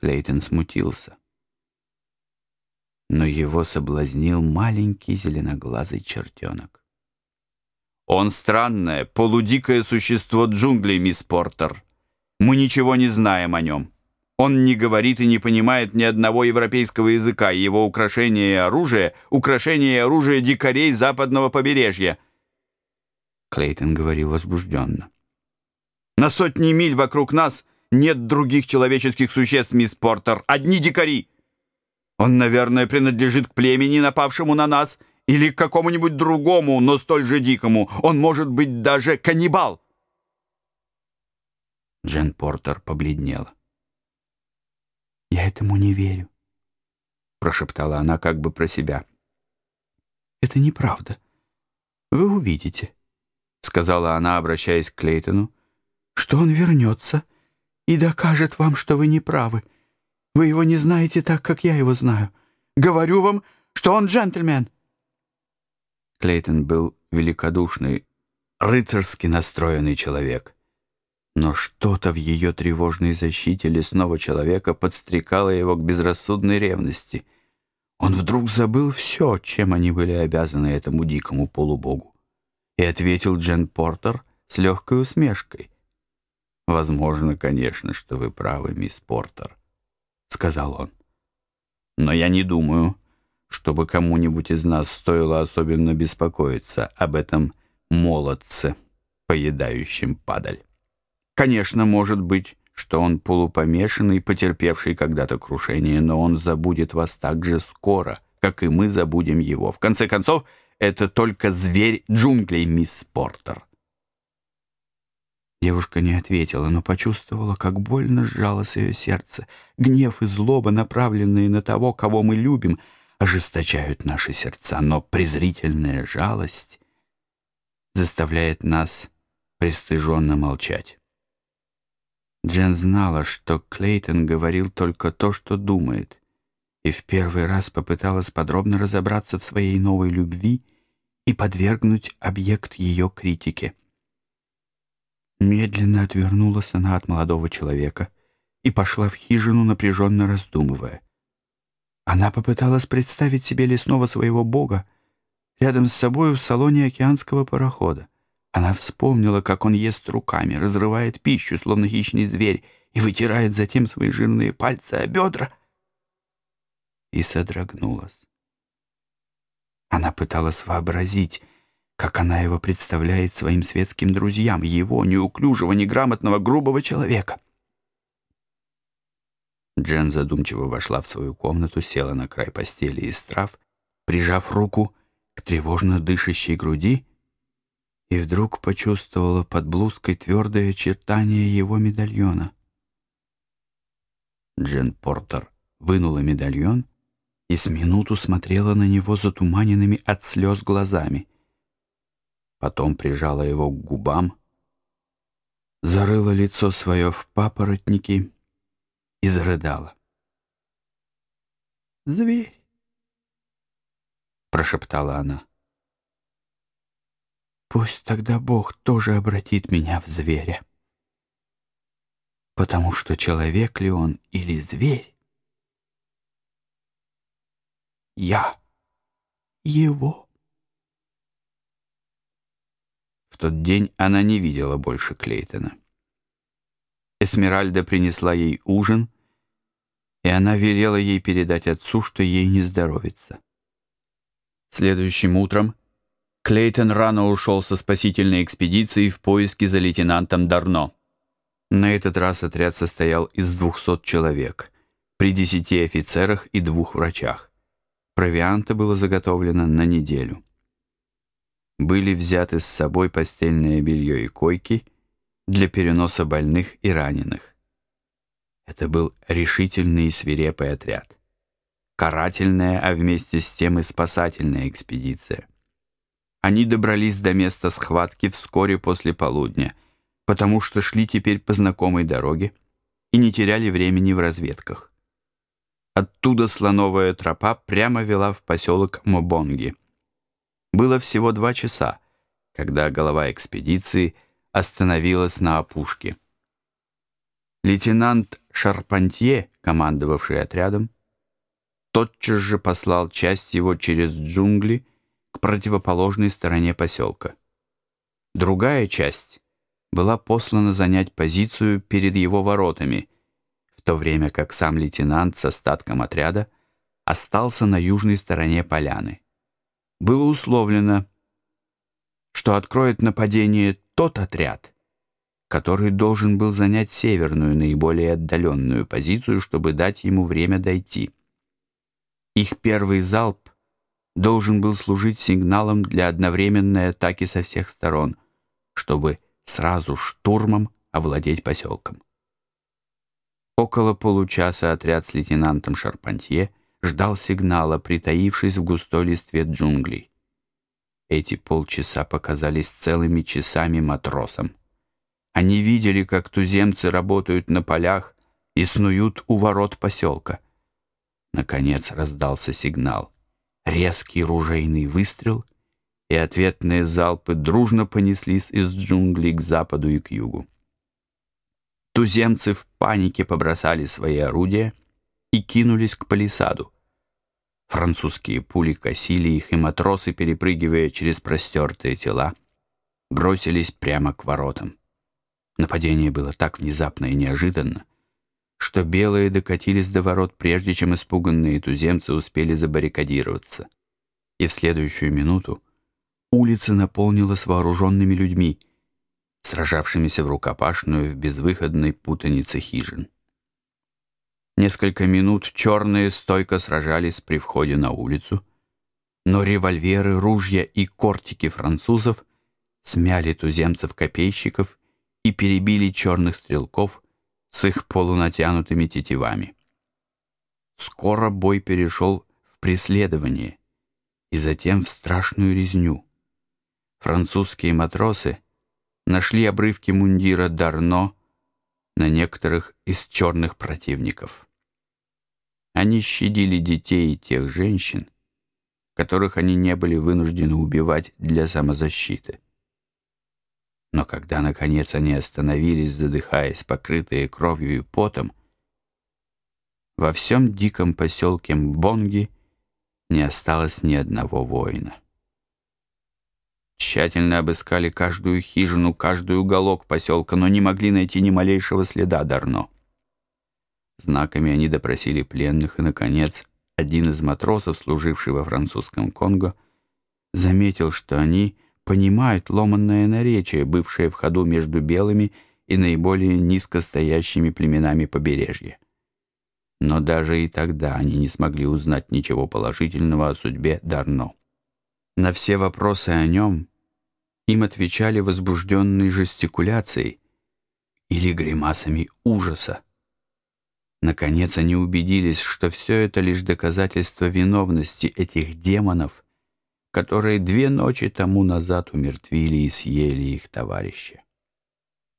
Клейтон смутился. Но его соблазнил маленький зеленоглазый чертенок. «Он странное, полудикое существо джунглей, мисс Портер. Мы ничего не знаем о нем. Он не говорит и не понимает ни одного европейского языка, его украшение и оружие — украшение и оружие дикарей западного побережья». Клейтон говорил возбужденно. «На сотни миль вокруг нас нет других человеческих существ, мисс Портер. Одни дикари. Он, наверное, принадлежит к племени, напавшему на нас, или к какому-нибудь другому, но столь же дикому. Он может быть даже каннибал». Джен Портер побледнела. «Я этому не верю», — прошептала она как бы про себя. «Это неправда. Вы увидите», — сказала она, обращаясь к Клейтону, «что он вернется и докажет вам, что вы не правы. Вы его не знаете так, как я его знаю. Говорю вам, что он джентльмен». Клейтон был великодушный, рыцарски настроенный человек — но что-то в ее тревожной защите лесного человека подстрекало его к безрассудной ревности. Он вдруг забыл все, чем они были обязаны этому дикому полубогу, и ответил Джен Портер с легкой усмешкой. «Возможно, конечно, что вы правы, мисс Портер», — сказал он. «Но я не думаю, чтобы кому-нибудь из нас стоило особенно беспокоиться об этом молодце, поедающем падаль». Конечно, может быть, что он полупомешанный, потерпевший когда-то крушение, но он забудет вас так же скоро, как и мы забудем его. В конце концов, это только зверь джунглей, мисс Портер. Девушка не ответила, но почувствовала, как больно сжалось ее сердце. Гнев и злоба, направленные на того, кого мы любим, ожесточают наши сердца, но презрительная жалость заставляет нас пристыженно молчать. Джен знала, что Клейтон говорил только то, что думает, и в первый раз попыталась подробно разобраться в своей новой любви и подвергнуть объект ее критике. Медленно отвернулась она от молодого человека и пошла в хижину, напряженно раздумывая. Она попыталась представить себе лесного своего бога рядом с собой в салоне океанского парохода. Она вспомнила, как он ест руками, разрывает пищу, словно хищный зверь, и вытирает затем свои жирные пальцы о бедра. И содрогнулась. Она пыталась вообразить, как она его представляет своим светским друзьям, его неуклюжего, неграмотного, грубого человека. Джен задумчиво вошла в свою комнату, села на край постели из трав, прижав руку к тревожно дышащей груди и вдруг почувствовала под блузкой твердое очертание его медальона. Джен Портер вынула медальон и с минуту смотрела на него затуманенными от слез глазами. Потом прижала его к губам, зарыла лицо свое в папоротники и зарыдала. «Зверь!» — прошептала она. Пусть тогда Бог тоже обратит меня в зверя. Потому что человек ли он или зверь, я его. В тот день она не видела больше Клейтона. Эсмеральда принесла ей ужин, и она велела ей передать отцу, что ей не здоровится. Следующим утром Клейтон рано ушел со спасительной экспедицией в поиске за лейтенантом Дарно. На этот раз отряд состоял из 200 человек, при 10 офицерах и двух врачах. Провианта было заготовлено на неделю. Были взяты с собой постельное белье и койки для переноса больных и раненых. Это был решительный и свирепый отряд. Карательная, а вместе с тем и спасательная экспедиция. Они добрались до места схватки вскоре после полудня, потому что шли теперь по знакомой дороге и не теряли времени в разведках. Оттуда слоновая тропа прямо вела в поселок Мобонги. Было всего два часа, когда голова экспедиции остановилась на опушке. Лейтенант Шарпантье, командовавший отрядом, тотчас же послал часть его через джунгли к противоположной стороне поселка. Другая часть была послана занять позицию перед его воротами, в то время как сам лейтенант с остатком отряда остался на южной стороне поляны. Было условлено, что откроет нападение тот отряд, который должен был занять северную, наиболее отдаленную позицию, чтобы дать ему время дойти. Их первый залп должен был служить сигналом для одновременной атаки со всех сторон, чтобы сразу штурмом овладеть поселком. Около получаса отряд с лейтенантом Шарпантье ждал сигнала, притаившись в густой листве джунглей. Эти полчаса показались целыми часами матросам. Они видели, как туземцы работают на полях и снуют у ворот поселка. Наконец раздался сигнал. Резкий ружейный выстрел, и ответные залпы дружно понеслись из джунглей к западу и к югу. Туземцы в панике побросали свои орудия и кинулись к палисаду. Французские пули косили их, и матросы, перепрыгивая через простертые тела, бросились прямо к воротам. Нападение было так внезапно и неожиданно, что белые докатились до ворот, прежде чем испуганные туземцы успели забаррикадироваться. И в следующую минуту улица наполнилась вооруженными людьми, сражавшимися в рукопашную в безвыходной путанице хижин. Несколько минут черные стойко сражались при входе на улицу, но револьверы, ружья и кортики французов смяли туземцев-копейщиков и перебили черных стрелков с их полунатянутыми тетивами. Скоро бой перешел в преследование и затем в страшную резню. Французские матросы нашли обрывки мундира Дарно на некоторых из черных противников. Они щадили детей и тех женщин, которых они не были вынуждены убивать для самозащиты. Но когда, наконец, они остановились, задыхаясь, покрытые кровью и потом, во всем диком поселке Мбонги не осталось ни одного воина. Тщательно обыскали каждую хижину, каждый уголок поселка, но не могли найти ни малейшего следа Дарно. Знаками они допросили пленных, и, наконец, один из матросов, служивший во французском Конго, заметил, что они — понимают ломанное наречие, бывшее в ходу между белыми и наиболее низкостоящими племенами побережья. Но даже и тогда они не смогли узнать ничего положительного о судьбе Дарно. На все вопросы о нем им отвечали возбужденной жестикуляцией или гримасами ужаса. Наконец они убедились, что все это лишь доказательство виновности этих демонов — которые две ночи тому назад умертвили и съели их товарища.